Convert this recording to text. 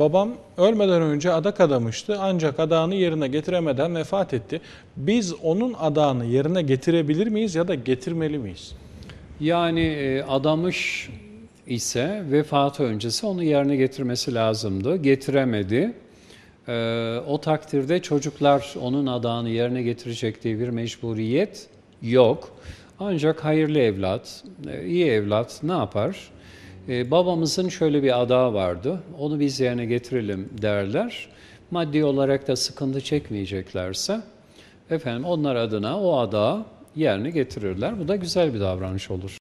babam ölmeden önce adak adamıştı ancak adağını yerine getiremeden vefat etti. Biz onun adağını yerine getirebilir miyiz ya da getirmeli miyiz? Yani e, adamış ise vefatı öncesi onu yerine getirmesi lazımdı. Getiremedi. E, o takdirde çocuklar onun adağını yerine getirecek diye bir mecburiyet yok. Ancak hayırlı evlat, e, iyi evlat ne yapar? E, babamızın şöyle bir adağı vardı. Onu biz yerine getirelim derler. Maddi olarak da sıkıntı çekmeyeceklerse efendim onlar adına o adağı yerine getirirler. Bu da güzel bir davranış olur.